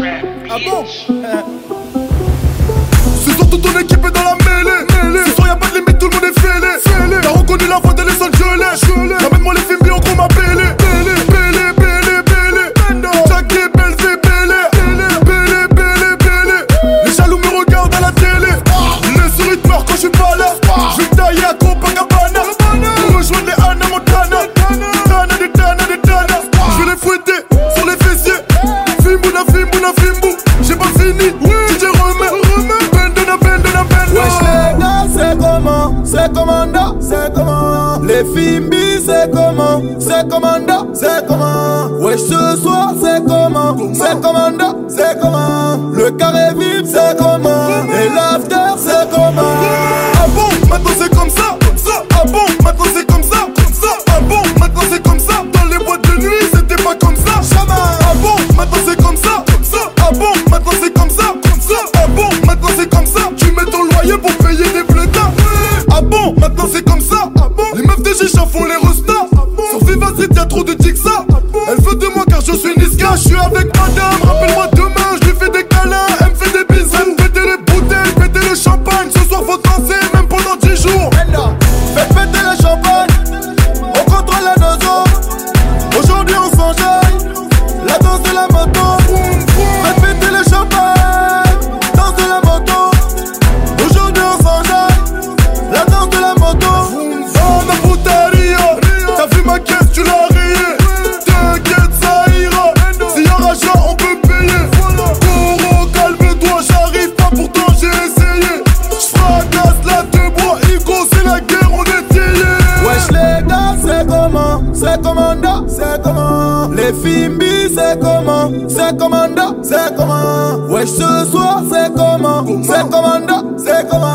Ah bon C'est surtout ton équipe est dans la mêlée. Ce Les Fimbi, c'est comment? C'est commando, c'est comment? Wesh ce soir, c'est comment? C'est commando, c'est comment? Le carré vip, c'est comment? Et l'after, c'est comment? Ah bon, maintenant c'est comme ça, ça. Ah bon, maintenant c'est comme ça, ça. Ah bon, maintenant c'est comme ça. Dans les boîtes de nuit, c'était pas comme ça. Jamais. Ah bon, maintenant c'est comme ça, ça. Ah bon, maintenant c'est comme ça. Street, y'a trop de Dixa. Elle veut de moi car je suis Niska. Je suis avec madame, rappelle-moi demain, je lui fais des câlins. Elle me fait des bisous. Elle les bouteilles, péter le champagne. Ce soir faut danser, même pendant 10 jours. Faites péter le champagne On contrôle la nozo Aujourd'hui on s'enjaille Les Fimbi c'est comment? C'est commando, c'est comment? Wesh ce soir c'est comment? C'est commando, c'est comment?